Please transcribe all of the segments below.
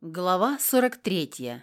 Глава 43.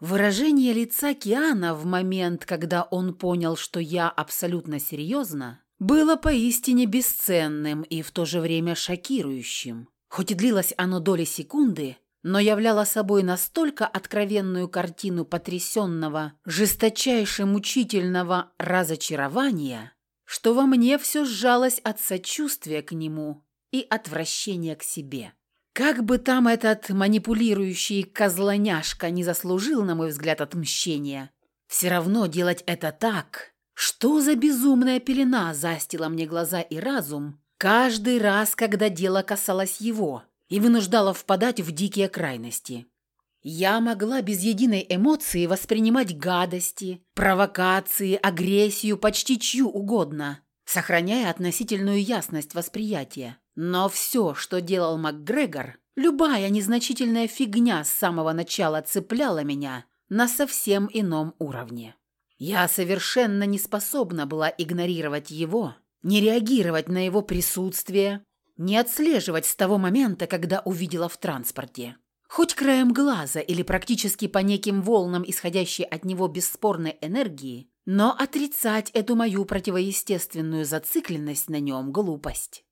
Выражение лица Киана в момент, когда он понял, что я абсолютно серьезно, было поистине бесценным и в то же время шокирующим. Хоть и длилось оно доли секунды, но являло собой настолько откровенную картину потрясенного, жесточайше мучительного разочарования, что во мне все сжалось от сочувствия к нему и отвращения к себе. Как бы там этот манипулирующий козлоняшка не заслужил, на мой взгляд, отмщения, все равно делать это так. Что за безумная пелена застила мне глаза и разум каждый раз, когда дело касалось его и вынуждало впадать в дикие крайности. Я могла без единой эмоции воспринимать гадости, провокации, агрессию, почти чью угодно, сохраняя относительную ясность восприятия. Но все, что делал МакГрегор, любая незначительная фигня с самого начала цепляла меня на совсем ином уровне. Я совершенно не способна была игнорировать его, не реагировать на его присутствие, не отслеживать с того момента, когда увидела в транспорте. Хоть краем глаза или практически по неким волнам, исходящей от него бесспорной энергии, но отрицать эту мою противоестественную зацикленность на нем – глупость.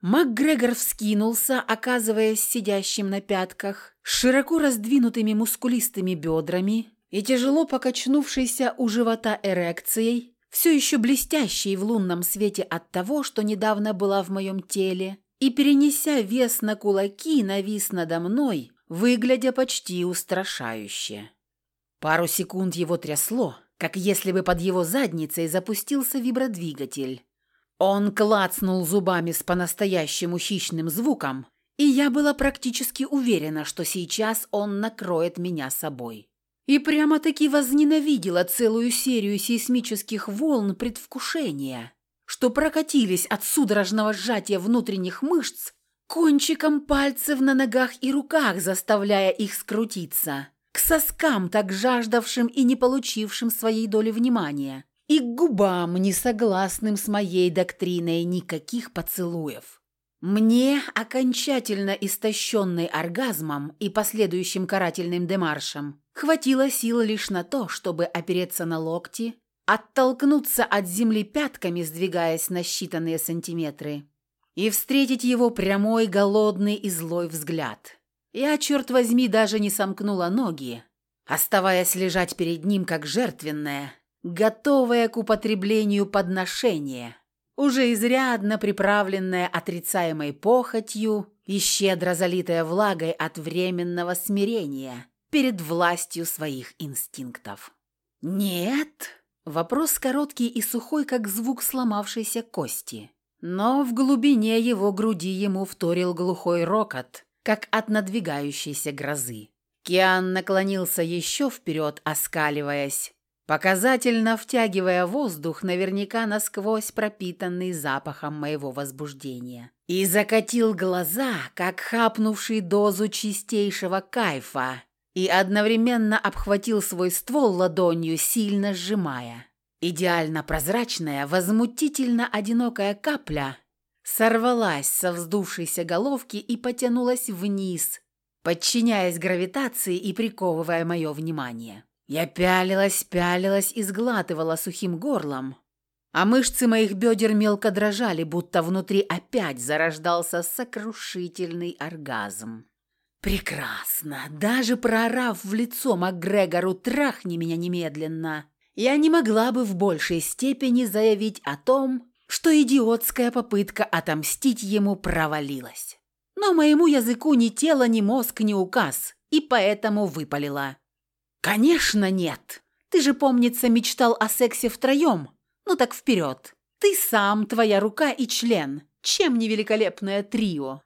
МакГрегор вскинулся, оказываясь сидящим на пятках, широко раздвинутыми мускулистыми бедрами и тяжело покачнувшейся у живота эрекцией, все еще блестящей в лунном свете от того, что недавно была в моем теле, и, перенеся вес на кулаки, навис надо мной, выглядя почти устрашающе. Пару секунд его трясло, как если бы под его задницей запустился вибродвигатель, он клацнул зубами с по-настоящему хищным звуком, и я была практически уверена, что сейчас он накроет меня собой. И прямо-таки возненавидела целую серию сейсмических волн предвкушения, что прокатились от судорожного сжатия внутренних мышц кончиком пальцев на ногах и руках, заставляя их скрутиться, к соскам, так жаждавшим и не получившим своей доли внимания, и к губам, не согласным с моей доктриной никаких поцелуев. Мне, окончательно истощенной оргазмом и последующим карательным демаршем, хватило сил лишь на то, чтобы опереться на локти, оттолкнуться от земли пятками, сдвигаясь на считанные сантиметры, и встретить его прямой, голодный и злой взгляд. Я, черт возьми, даже не сомкнула ноги, оставаясь лежать перед ним как жертвенная, готовое к употреблению подношение, уже изрядно приправленное отрицаемой похотью и щедро залитое влагой от временного смирения перед властью своих инстинктов. «Нет?» Вопрос короткий и сухой, как звук сломавшейся кости. Но в глубине его груди ему вторил глухой рокот, как от надвигающейся грозы. Киан наклонился еще вперед, оскаливаясь, показательно втягивая воздух, наверняка насквозь пропитанный запахом моего возбуждения. И закатил глаза, как хапнувший дозу чистейшего кайфа, и одновременно обхватил свой ствол ладонью, сильно сжимая. Идеально прозрачная, возмутительно одинокая капля сорвалась со вздувшейся головки и потянулась вниз, подчиняясь гравитации и приковывая мое внимание. Я пялилась, пялилась и сглатывала сухим горлом, а мышцы моих бедер мелко дрожали, будто внутри опять зарождался сокрушительный оргазм. «Прекрасно! Даже проорав в лицо Макгрегору «трахни меня немедленно!» я не могла бы в большей степени заявить о том, что идиотская попытка отомстить ему провалилась. Но моему языку ни тело, ни мозг, ни указ, и поэтому выпалила. «Конечно нет! Ты же, помнится, мечтал о сексе втроем. Ну так вперед! Ты сам, твоя рука и член. Чем не великолепное трио?»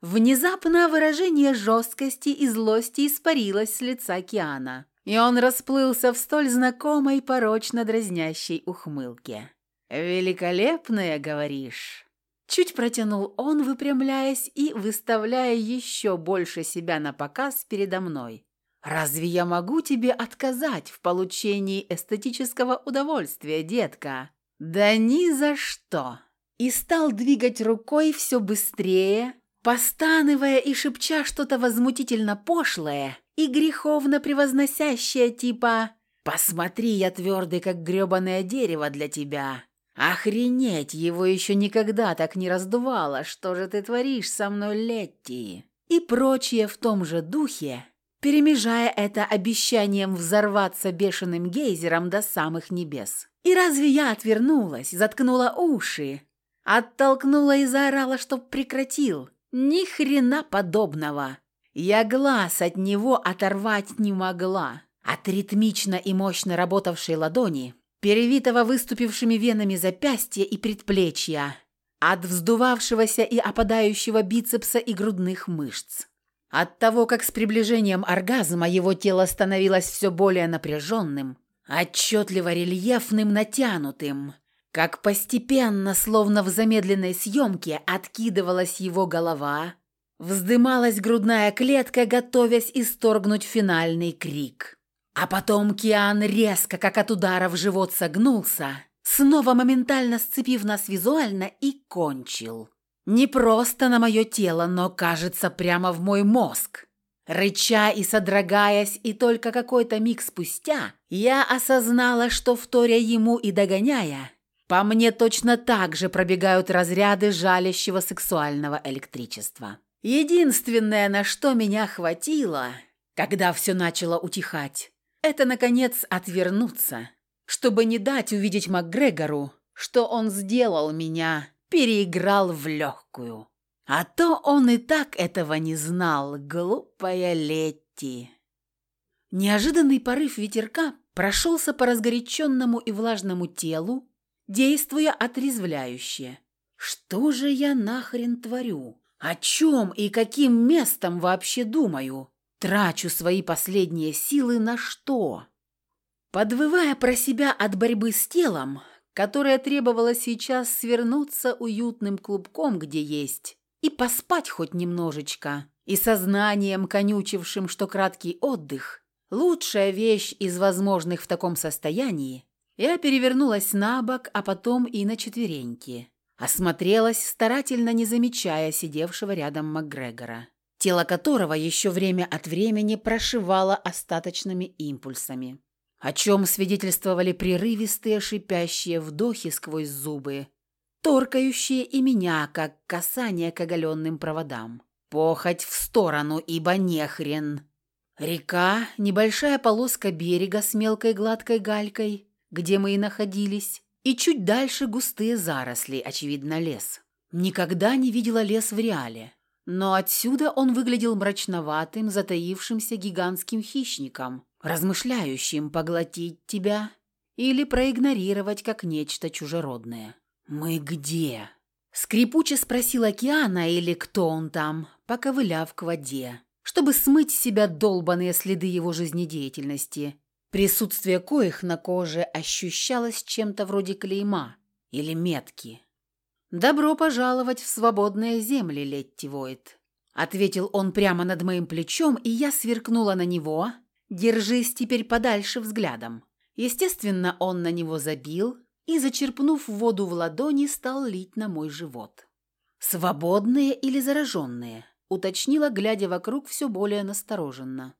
Внезапно выражение жесткости и злости испарилось с лица Киана, и он расплылся в столь знакомой порочно дразнящей ухмылке. «Великолепное, говоришь?» Чуть протянул он, выпрямляясь и выставляя еще больше себя на показ передо мной. «Разве я могу тебе отказать в получении эстетического удовольствия, детка?» «Да ни за что!» И стал двигать рукой все быстрее, постанывая и шепча что-то возмутительно пошлое и греховно превозносящее типа «Посмотри, я твердый, как гребаное дерево для тебя». «Охренеть, его еще никогда так не раздувало, что же ты творишь со мной, Летти?» И прочее в том же духе, перемежая это обещанием взорваться бешеным гейзером до самых небес. И разве я отвернулась, заткнула уши, оттолкнула и заорала, чтоб прекратил? Ни хрена подобного. Я глаз от него оторвать не могла. От ритмично и мощно работавшей ладони, перевитого выступившими венами запястья и предплечья, от вздувавшегося и опадающего бицепса и грудных мышц. От того, как с приближением оргазма его тело становилось все более напряженным, отчетливо рельефным, натянутым, как постепенно, словно в замедленной съемке, откидывалась его голова, вздымалась грудная клетка, готовясь исторгнуть финальный крик. А потом Киан резко, как от удара в живот, согнулся, снова моментально сцепив нас визуально и кончил. Не просто на мое тело, но, кажется, прямо в мой мозг. Рыча и содрогаясь, и только какой-то миг спустя я осознала, что, вторя ему и догоняя, по мне точно так же пробегают разряды жалящего сексуального электричества. Единственное, на что меня хватило, когда все начало утихать, это, наконец, отвернуться, чтобы не дать увидеть МакГрегору, что он сделал меня, переиграл в легкую. А то он и так этого не знал, глупая Летти. Неожиданный порыв ветерка прошелся по разгоряченному и влажному телу, действуя отрезвляюще. Что же я нахрен творю? О чем и каким местом вообще думаю? Трачу свои последние силы на что? Подвывая про себя от борьбы с телом, которое требовало сейчас свернуться уютным клубком, где есть, и поспать хоть немножечко, и сознанием, конючившим, что краткий отдых – лучшая вещь из возможных в таком состоянии, я перевернулась на бок, а потом и на четвереньки. Осмотрелась, старательно не замечая сидевшего рядом Макгрегора, тело которого еще время от времени прошивало остаточными импульсами, о чем свидетельствовали прерывистые шипящие вдохи сквозь зубы, торкающие и меня, как касание к оголенным проводам. Похоть в сторону, ибо нехрен. Река, небольшая полоска берега с мелкой гладкой галькой – где мы и находились, и чуть дальше густые заросли, очевидно, лес. Никогда не видела лес в реале, но отсюда он выглядел мрачноватым, затаившимся гигантским хищником, размышляющим поглотить тебя или проигнорировать как нечто чужеродное. «Мы где?» Скрипуче спросил океана или кто он там, поковыляв к воде, чтобы смыть с себя долбанные следы его жизнедеятельности присутствие коих на коже ощущалось чем-то вроде клейма или метки. «Добро пожаловать в свободные земли, Летти Войт», — ответил он прямо над моим плечом, и я сверкнула на него, держись теперь подальше взглядом. Естественно, он на него забил и, зачерпнув воду в ладони, стал лить на мой живот. «Свободные или зараженные?» — уточнила, глядя вокруг все более настороженно.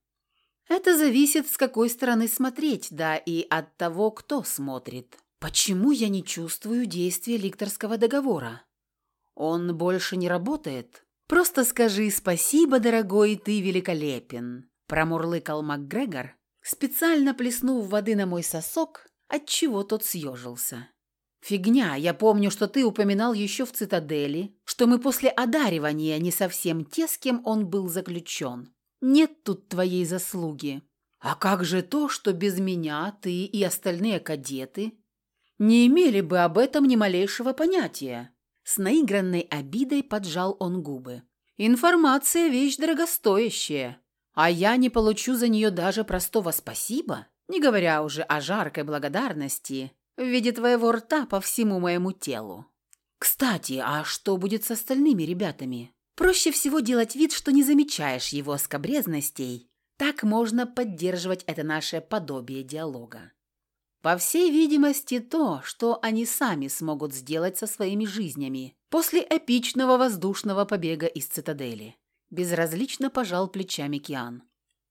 Это зависит, с какой стороны смотреть, да и от того, кто смотрит. Почему я не чувствую действия ликторского договора? Он больше не работает? Просто скажи спасибо, дорогой, ты великолепен, промурлыкал МакГрегор, специально плеснув воды на мой сосок, отчего тот съежился. «Фигня, я помню, что ты упоминал еще в цитадели, что мы после одаривания не совсем те, с кем он был заключен. Нет тут твоей заслуги. А как же то, что без меня ты и остальные кадеты не имели бы об этом ни малейшего понятия?» С наигранной обидой поджал он губы. «Информация – вещь дорогостоящая, а я не получу за нее даже простого спасибо, не говоря уже о жаркой благодарности в виде твоего рта по всему моему телу. Кстати, а что будет с остальными ребятами?» Проще всего делать вид, что не замечаешь его скобрезностей. Так можно поддерживать это наше подобие диалога. По всей видимости, то, что они сами смогут сделать со своими жизнями, после эпичного воздушного побега из цитадели. Безразлично пожал плечами Киан.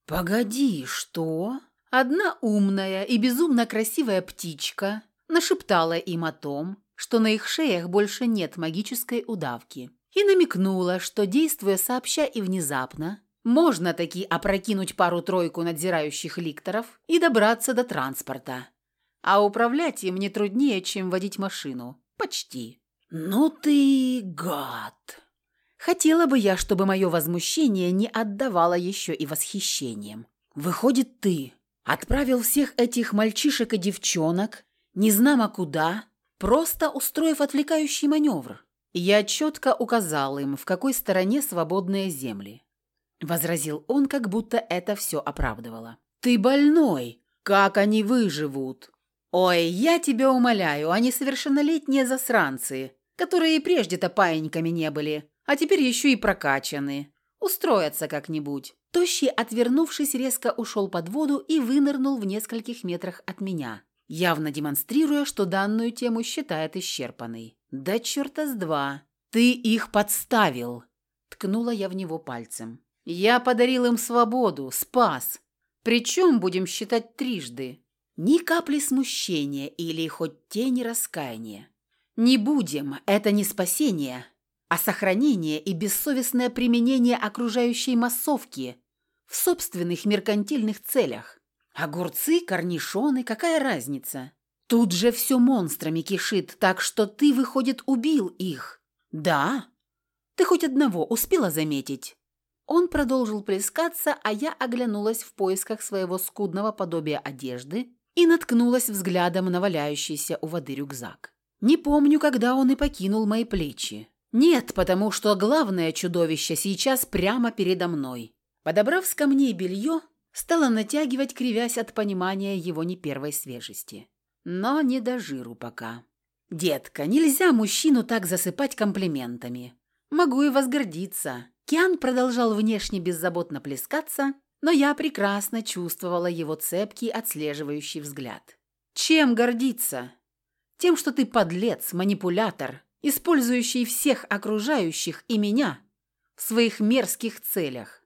«Погоди, что?» Одна умная и безумно красивая птичка нашептала им о том, что на их шеях больше нет магической удавки, и намекнула, что, действуя сообща и внезапно, можно таки опрокинуть пару-тройку надзирающих ликторов и добраться до транспорта. А управлять им не труднее, чем водить машину. Почти. «Ну ты гад!» Хотела бы я, чтобы мое возмущение не отдавало еще и восхищением. «Выходит, ты отправил всех этих мальчишек и девчонок, не знамо куда, просто устроив отвлекающий маневр. Я четко указал им, в какой стороне свободные земли. Возразил он, как будто это все оправдывало. «Ты больной! Как они выживут?» «Ой, я тебя умоляю, они совершеннолетние засранцы, которые прежде-то паиньками не были, а теперь еще и прокачаны. Устроятся как-нибудь». Тощий, отвернувшись, резко ушел под воду и вынырнул в нескольких метрах от меня, явно демонстрируя, что данную тему считает исчерпанной. «Да черта с два! Ты их подставил!» Ткнула я в него пальцем. «Я подарил им свободу, спас. Причем, будем считать, трижды. Ни капли смущения или хоть тени раскаяния. Не будем, это не спасение, а сохранение и бессовестное применение окружающей массовки в собственных меркантильных целях. Огурцы, корнишоны, какая разница? Тут же все монстрами кишит, так что ты, выходит, убил их. Да? Ты хоть одного успела заметить? Он продолжил плескаться, а я оглянулась в поисках своего скудного подобия одежды и наткнулась взглядом на валяющийся у воды рюкзак. Не помню, когда он и покинул мои плечи. Нет, потому что главное чудовище сейчас прямо передо мной. Подобрав с камней белье, стала натягивать, кривясь от понимания его не первой свежести. Но не до жиру пока. «Детка, нельзя мужчину так засыпать комплиментами. Могу и возгордиться». Киан продолжал внешне беззаботно плескаться, но я прекрасно чувствовала его цепкий, отслеживающий взгляд. «Чем гордиться? Тем, что ты подлец, манипулятор, использующий всех окружающих и меня в своих мерзких целях.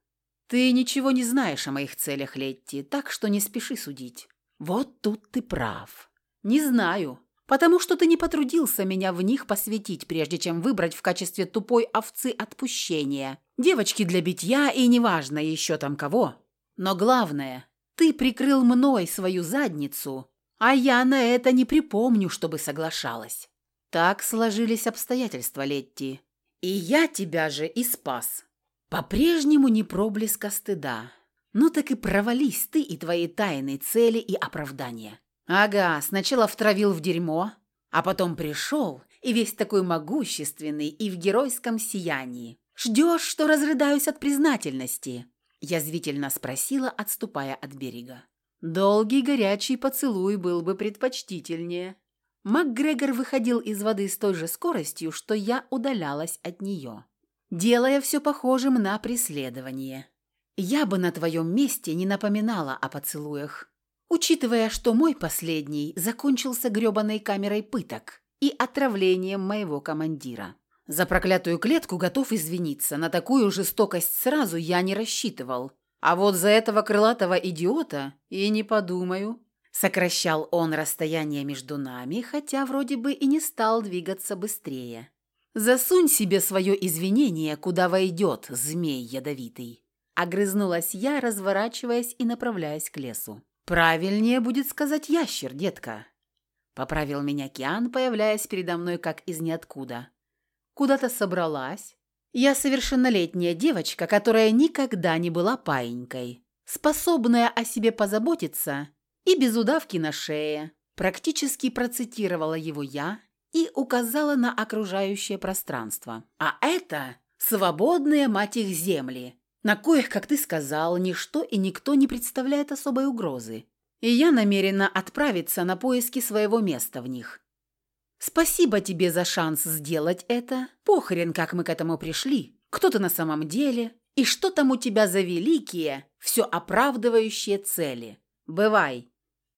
Ты ничего не знаешь о моих целях, Летти, так что не спеши судить. Вот тут ты прав. Не знаю, потому что ты не потрудился меня в них посвятить, прежде чем выбрать в качестве тупой овцы отпущения, девочки для битья и неважно еще там кого. Но главное, ты прикрыл мной свою задницу, а я на это не припомню, чтобы соглашалась. Так сложились обстоятельства, Летти. И я тебя же и спас. По-прежнему не проблеска стыда. Ну так и провались ты и твои тайные цели и оправдания. Ага, сначала втравил в дерьмо, а потом пришел, и весь такой могущественный и в геройском сиянии. Ждешь, что разрыдаюсь от признательности?» Язвительно спросила, отступая от берега. Долгий горячий поцелуй был бы предпочтительнее. МакГрегор выходил из воды с той же скоростью, что я удалялась от нее, делая все похожим на преследование. Я бы на твоем месте не напоминала о поцелуях, учитывая, что мой последний закончился гребаной камерой пыток и отравлением моего командира. За проклятую клетку готов извиниться, на такую жестокость сразу я не рассчитывал. А вот за этого крылатого идиота и не подумаю. Сокращал он расстояние между нами, хотя вроде бы и не стал двигаться быстрее. «Засунь себе свое извинение, куда войдет, змей ядовитый!» Огрызнулась я, разворачиваясь и направляясь к лесу. «Правильнее будет сказать ящер, детка!» Поправил меня Киан, появляясь передо мной как из ниоткуда. «Куда-то собралась?» «Я совершеннолетняя девочка, которая никогда не была паинькой, способная о себе позаботиться и без удавки на шее. Практически процитировала его я и указала на окружающее пространство. А это свободные, мать их, земли, на коих, как ты сказал, ничто и никто не представляет особой угрозы. И я намерена отправиться на поиски своего места в них. Спасибо тебе за шанс сделать это. Похрен, как мы к этому пришли. Кто ты на самом деле? И что там у тебя за великие, все оправдывающие цели? Бывай.